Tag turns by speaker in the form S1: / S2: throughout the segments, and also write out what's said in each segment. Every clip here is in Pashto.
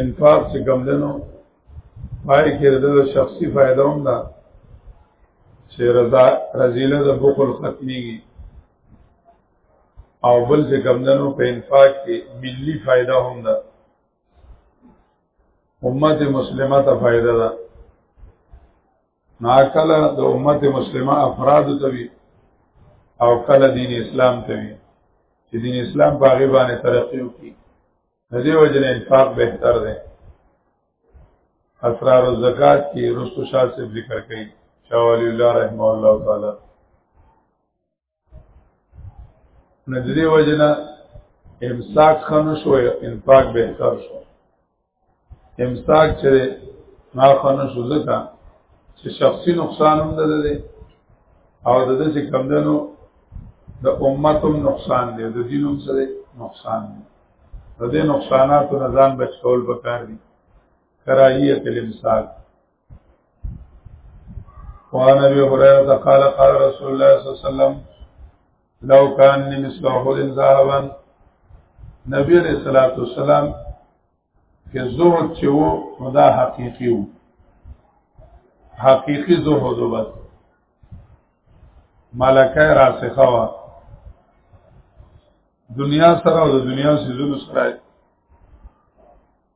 S1: انفاق چې کوم دنو پای کې د شخصي فائدہ هم ده چې رضا رزيله د بخل ختميږي او بل چې کوم دنو په انفاق کې ملي فائدہ هم ده امت مسلمه ته فائدہ ده ناکله د امت مسلمه افراد ته وي او کله دین اسلام ته وي چې دین اسلام په هغه باندې ترقی وکړي د دې وجه نه انفاق بهتر دی اسرار الزکات کې رسو شاه ذکر کړي شاولی الله رحمه الله تعالی نجدی وجنا امساک خنو شو انفاق بهتر شو امساک چې ما خنو شو ځکه چې شخصي نقصان هم ده ده او د دې چې کم دنو د امتم نقصان دی د دینوم سره نقصان دی د دې نقصاناتو نه ځان بچ کول پکار دي کرایه کلمساک وعن ابي هريره قال قال رسول الله صلى الله عليه وسلم لو كان مثل احد ذهبا نبی علیہ الصلوۃ والسلام کې زهد چې وو نو دا حقيقي وو حقيقي زهد وبس ملکه راسخه وا دنیا سره او د دنیا سيزونو سره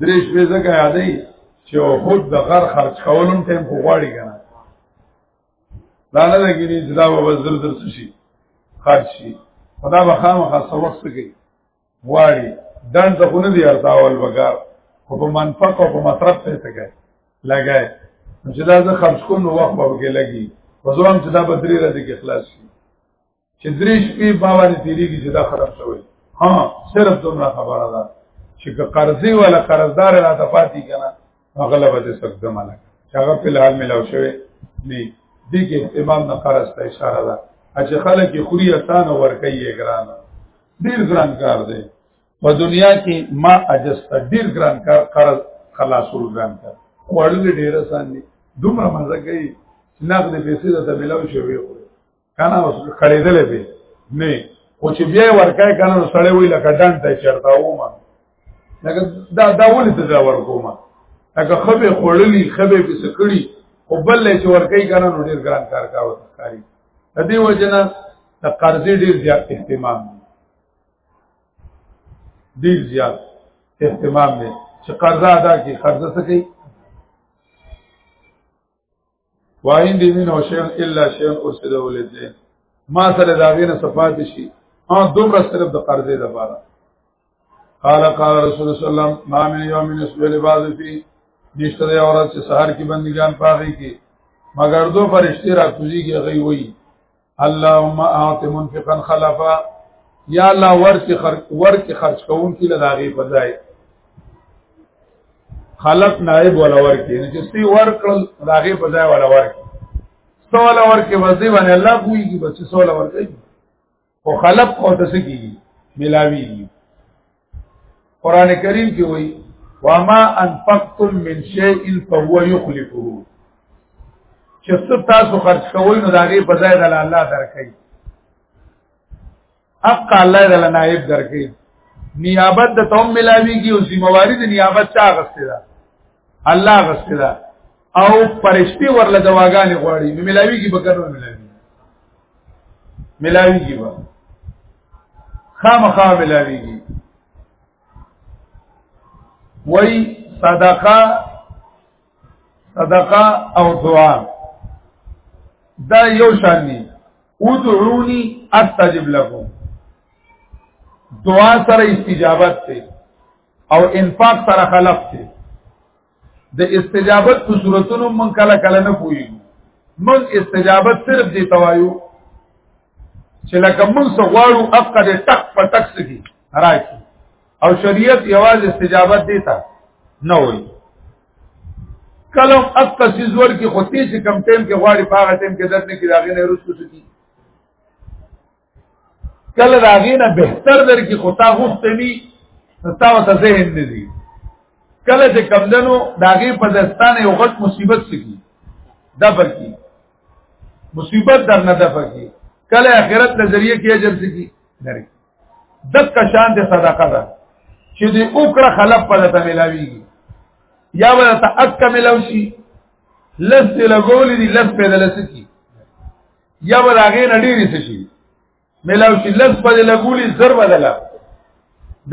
S1: درې شپې زګه یادې چې خود د غر خرج کولم ټیم خو غواړي کنه دا نه لګی نه چې دا به وزر در شي خرج شي خدا به خامخا سبق سکی غواړي دان ته خو نه دی ارتاول وګار خو په منفق او په مصرف ته تګای لګای چې دا زه خرج کوم نو وخت به کې لګي وزوام چې دا به درې راځي کې خلاص شي چې درې شپې په باندې تیریږي چې دا خراب شوی ها صرف دومره خبره ده چې که قرضې ولا قرضدار را ته پاتې کنه غلبه دې سکته ملک چې هغه په حال ملاو شوی نه دې کې امام نه قرض ته اشاره ده چې خلک یې خوري اسانه ور کوي ګران ډیر ګران کار دی په دنیا کې ما اجست ډیر ګران کار قرض خلاصول ګران کار وړل ډیر اسان دي دومره مزه کوي نقد پیسې د ملاو شوی خو کنه اوس کړېدلې به نه او چې بیا ورکای کنه نو سړی وی لکه ډان ته چرتا و ما لکه دا دا ولې ته دا ورکوما لکه خبه خړلې خبه په سکړی او بل چې ورکای کنه نو ډیر ګران کار کاوه کاری د دې وجنه د قرضې ډیر زیات اهتمام ډیر زیات اهتمام دی چې قرضه ادا کی قرضه سکی واین دی مين او شین الا شین ارسله ولدین ما سره دا غینه صفات شي ها دومره صرف د قرضې د بارا قال قال رسول الله صلی الله علیه وسلم ما من یوم نسبه لباس فی نشته دی اورات چې سحر کې بندگان پاږي کې مگر دو فرشتي را کوزيږي غي وي اللهم اعط منفقا خلفا یا الله ورکه خرج ورکه خرج کوون کی لداغي فضای خلق نائب ولا ورکه نه چې سی ورکل داغي فضای ولا ورکه سوال ورکه وځي باندې الله کوي بس سوال ورکه او خلق او تسکی ملاوی قران کریم کې وایي وما انفقتم من شيء فهو يخلفه چې څه تاسو خرج کوئ نو دا غي په ځای د الله درکې حق الله د نائب درکې نیابت د توم ملاویږي او ذمہ واری د نیابت چا غسته ده الله غسته ده او پرشتي ورله دواګانې غواړي نو ملاویږي به کنه ملاویږي ملاویږي به خامخا ملاویږي وای صدقه صدقه او دعا دا یو شان دي ادعوني استجب لكم دعا سره استجابت ته او انفاق سره خلق ته د استجابت په صورتونو من کله کله نه پوي من استجابت صرف دی توایو چې لکه من سغواړو اقا د ټک په ټک سګي راکی او شریعت یواز استجابت دیتا نه وي کلم اقا سیزور کی خطی چې کم ټیم کې غواړي پاغه ټیم کې درنه کې داغې نه رسو سکی کله دا غینه بهتر در کې خو تا غوښتنی تا وته ذهن نه دی کله چې کمدنو داغه په دستانه یو غټ مصیبت سکی دا پکې مصیبت در نه ده پکې کله اخرت نظریه کې اجر سکی درې دک شان د صدقه ده چې دې اوکړه خلق په لته ملاويږي یا ولا تاک ملاوشي لس لګول دي لس په دلسکی یا به هغه نه ډېری څه شي ملاو شي لس په لګولي زر بدله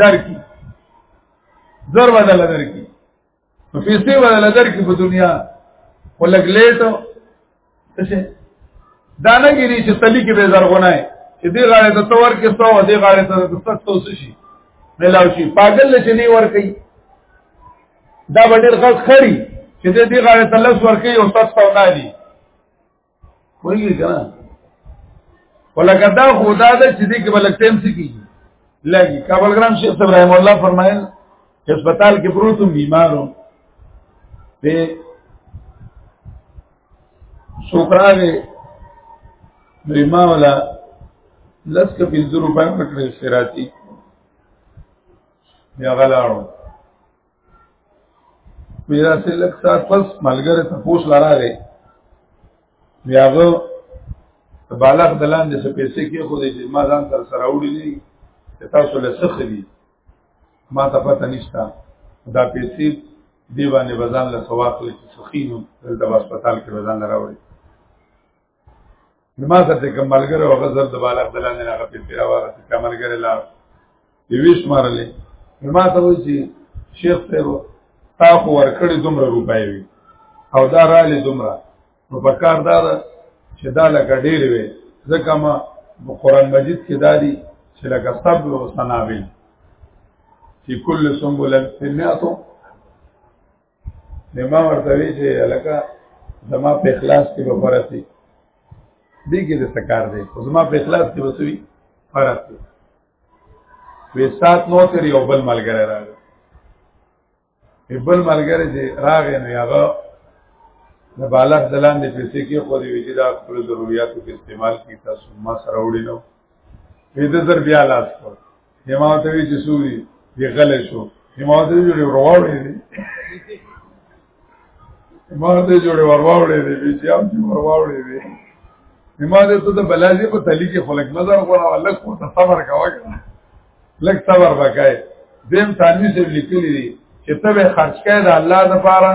S1: درکې زر بدله درکې په پیسې بدله درکې په دنیا ولګ لیټ څه دا نه ګری چې تلی کې به زرغونای چې دی غاړه ته تور کې سو دی غاړه ته د سخت اوس شي ملاو شي پاگل چې نه ور کوي دا ډېر غلط خري چې دې غاړه ته لس ور کوي او سخت نه دي وایي دا ولکه دا خدا د چې دې کې بل ټیم څه کیږي لګي کابل ګرام شیخ ابراهیم الله فرمایل چې هسپتال کې پروت بیمارو په سوکراغه ریما ولا لس کې 50 روپۍ ورکړې شراتی بیا غلاړو میرا سي لک سات پس ملګری ته پوس لاره دی بیاغه بالغ دلان دې پیسې کې خو دې ما ځان تر سره وړي دي تاسو له سخ دي ما ته پته نشته دا پیسې دی باندې بزان له سواق له سخینو دلته هسپتال کې بزان راوړي ما سره کوم ملګری او غزر د بالغ دلان نه هغه په راوغه کوم ملګری لا یویش مارلې ما ته وایي چې شیخ صاحب تا خو ورکړې دومره روپۍ وي او دا رالې دومره نو په کار دا چې دا لکه ډېر وي ځکه ما قرآن مجید کې دا دي چې لکه صبر او سنابل چې کل سنبل سمعتو نو ما ورته وی چې لکه زما په اخلاص کې به فرق دی دې کې د سکار دی خو زما په اخلاص کې وسوي فرق دی وې سات نو تر یو بل ملګری راغی بل ملګری چې راغی نو هغه د بالغ دلان د پیسې کې خو دې ویجی دا خپل ضرورتو کې استعمال کی تاسو ما سره وړي نو دې زر بیا لاس کړ ما ته وی چې سوري دی غل شو ما ته جوړې ورواړې دي ما ته جوړې ورواړې دي چې هم چې ورواړې دي ما ته ته د بلازي په تلي کې خلک نظر غواړه لک کو صبر کاوه لک صبر وکای دیم ثانوی سره لیکلي دي چې ته به خرج کړې د الله لپاره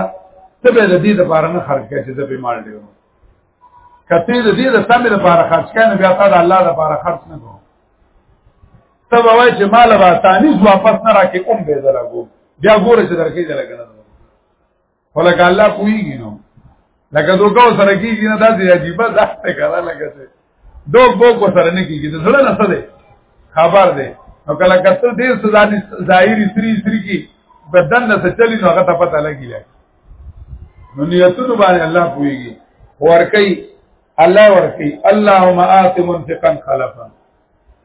S1: ته به د دې لپاره نه خرج کړې چې د بیمار دی کته د دې د سمې لپاره خرج کړي بیا تعالی الله لپاره خرج نه کوي ته وای چې مال به تانیز واپس نه راکې کوم به زلګو بیا ګوره چې درکې زلګنه ولکه الله پوېږي نو لکه دوکو سره کېږي نه داسې عجیب ده ته کړه لکه څه دوک بو کو سره نه کېږي د زړه نه څه ده خبر ده نو کله کته دې سزا ظاهري سری سری کی بدن نه چلی نو هغه ته پته لګی لګ نو نیتونو باندې الله پويږي ورکی الله ورکی اللهم آت منفقا خلفا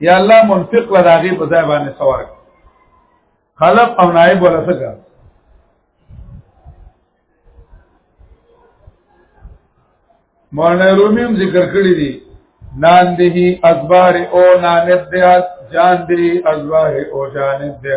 S1: یا الله منفق لداغي په ځای باندې سوار خلف او نائب ولا څنګه مولانا رومیم ذکر کړی دی نان دی ازبار او نانت دی جان دی ازبار او جانت دی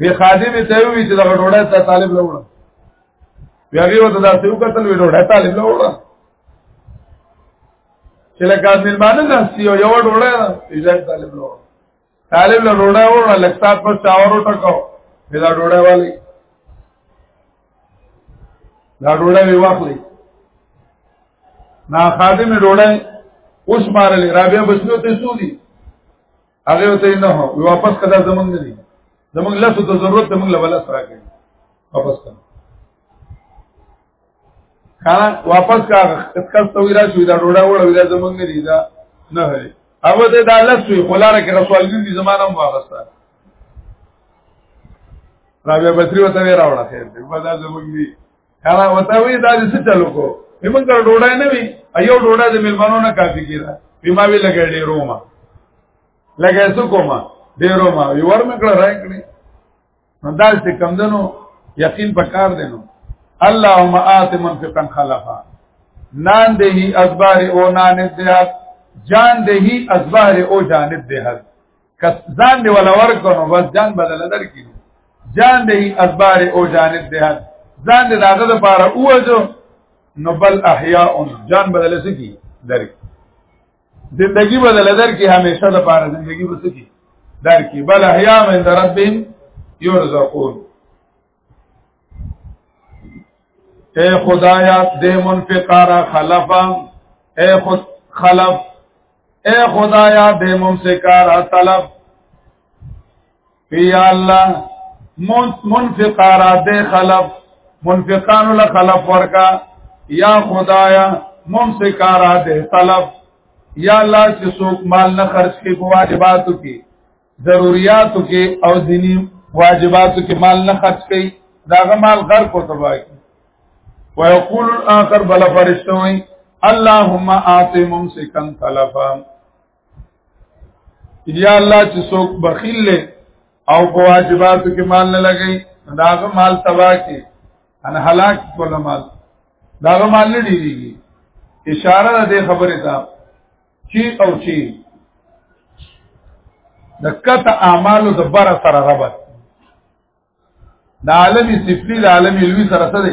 S1: وی خادم ته وی چې دا ډوډۍ ته طالب لوړه بیا وی وته دا څو کتل وی ډوډۍ طالب لوړه چې لکه ملمانه نستی یو یو ډوډۍ ایجاد طالب لوړه طالب له ډوډۍ وړه لکسات پر چاورو ټکاو دا ډوډۍ والی دا ډوډۍ وی واخلې نا خادم ډوډۍ اوس مارلې رابیا بسلو ته سودی هغه ته نه هو واپس کدا زمونږ نه دي زمونږ لاسو ته ضرورت ته موږ له بلس راکړي واپس کړه کانا واپس کا کس تو ویرا شوی دا ډوډا وړ ویرا زمونږ نه دي دا نه هري هغه ته دا لاسو خلاره کې رسولګي دي زمانه مو واغستا رابیا بصری وته راوړه خیر دې بازار زمونږ دي کله وته وی دا څه چلو کو موږ کړه ډوډۍ نه وی ایو ډوډۍ د ملمنو نه کافی کیدا بما وی لګړې ډیرو ما لګې څه کوما ډیرو ما وی ور مې کړه راي کړې نو دا څه کم دنو یقین پکار دینو اللهم آت منفقا خلفا نان دهی ازبار او نان دهت جان دهی ازبار او جانب دهت کس ځان دی ولا ورکو نو بس جان بدل درکې جان دی ازبار او جانب دی ځان دی داغه لپاره اوځو نو بل احیاء جان بدل سکی درک زندگی بدل درکې همیشه د پاره زندگی وسکی درکې بل احیاء من ربهم یرزقون اے خدایا دې منفقار خلفا اے خود خلف اے خدایا دې ممسکار طلب یا الله منفقار دې خلف منفقان له خلف ورکا یا خدایا ممسکار دې طلب یا الله چې څوک مال نه خرج کوي په واجباتو کې ضرورتو کې او دینی واجباتو کې مال نه خرج کړي داغه مال غر کو تبای ويقول الاخر بل فرشتوي اللهم اعط ممسكا تلفا یا الله چې څوک بخیل له او په واجباتو کې مال نه لګي داغه مال تبا کې ان هلاک کوله مال داغه مال نه ډیریږي اشاره ده خبره ته چې او چې د کته اعمالو د بر سره ربط د عالمي سفلی د عالمي لوی سره سره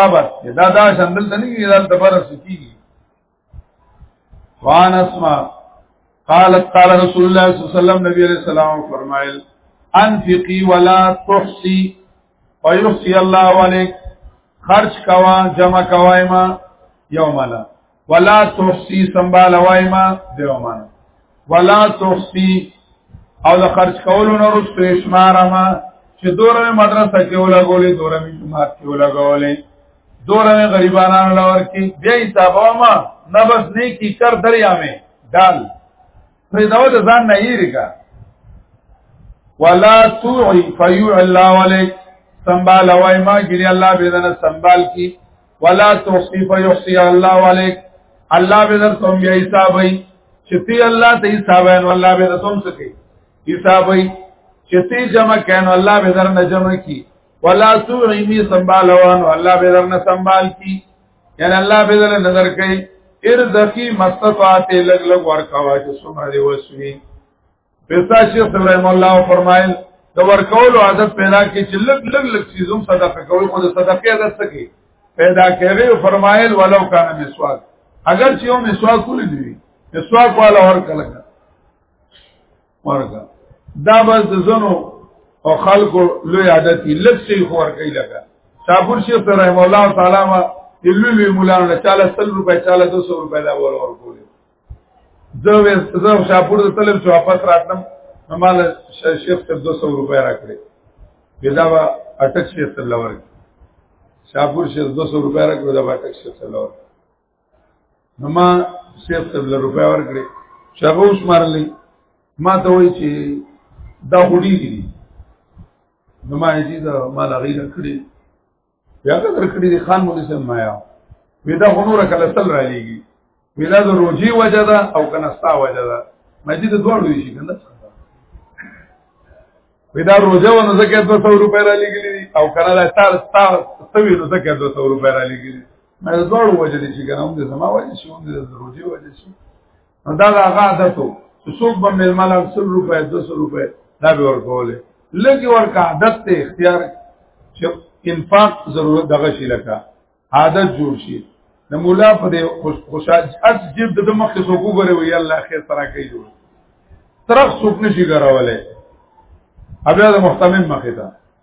S1: ربط دا دا شندل ته نه دا د بر سکیږي وان اسما قالت قال رسول الله صلی الله علیه وسلم نبی علیہ السلام فرمایل انفقی ولا تحسی ويحسي الله عليك خرج کوا جمع کوای ما یوم لا ولا تحسی سنبال وای ما دیومان ولا تحسی او د خرج کولو نه رسو شمار ما چې دوره مدرسه کې ولګولې دوره می جمعه کې ولګولې دوره غریبانو لور کې بیا حساب ما نه بس نه کی کر دریا مې دال په دا د ځان نه هیریګا ولا توعي فيو الله عليك سنبال وای ما ګری الله به دنه سنبال کی ولا توصي فيحصي الله عليك الله به در تم بیا حسابي چې تی الله ته حسابین والله به تم سکی حسابي چې تی جمع کین الله به در نه جمع کی ولا توعي می سنبال وان والله به در نه سنبال کی یعنی الله به دل نظر کوي ارزقی مستطاعت لګ لګ ورکاوه چې څومره دی وسوي پستا شیخ ابراهیم الله فرمایل د ورکول عادت پیدا کی چې لګ لګ لګ چیزوم صدقه کوي خو د صدقې عادت سکی پیدا کوي او فرمایل ولو کان مسواک اگر چې یو مسواک ولې دی مسواک والا ورکړه ورګه دا بس د زنو او خلکو لوی عادت لږ شي خور کوي لګا صابر شیخ رحم الله تعالی ما لوی مولانا نه چاله 100 روپے چاله 200 روپے دا ور ور کول زه وې زه شاپور ته تلم چې واپس راتلم مال شیخ ته 200 روپے راکړي بدا وا اٹک شیخ الله ورکړي شاپور شیخ 200 روپے راکړي دا اٹک شیخ الله ورکړي نو ما شیخ ته له روپیا ورکړې چې هغه اوس مارلې ما ته وایي چې دا غوډي دي نو ما یې دا ما لا غیر کړې بیا که درکړې دي خان مولوی سم ما یا وې دا غنور کله سل را لېږي وې دا د روجي وجه ده او کنه ستا وجه ده ما دې دواړو شي کنه وې دا روزه ونه زکه 200 روپۍ را لېږلې او کنه دا تار تار سوي نو زکه 200 روپۍ را لېږلې ما زړه وجدي چې کنه هم د سما وجه شو هم د روزي وجه شو نو دا هغه عادت وو چې څوک به ململ 100 روپے 200 روپے دا به ورکوله لګي ورکا عادت ته اختیار چې انفاق ضرورت دغه شي لکه عادت جوړ شي د مولا په دې خوشحال اج جیب د مخ څو کو غره وی الله خیر سره کوي جوړ ترخ څوک نشي غراوله ابیا د محتمم مخه ته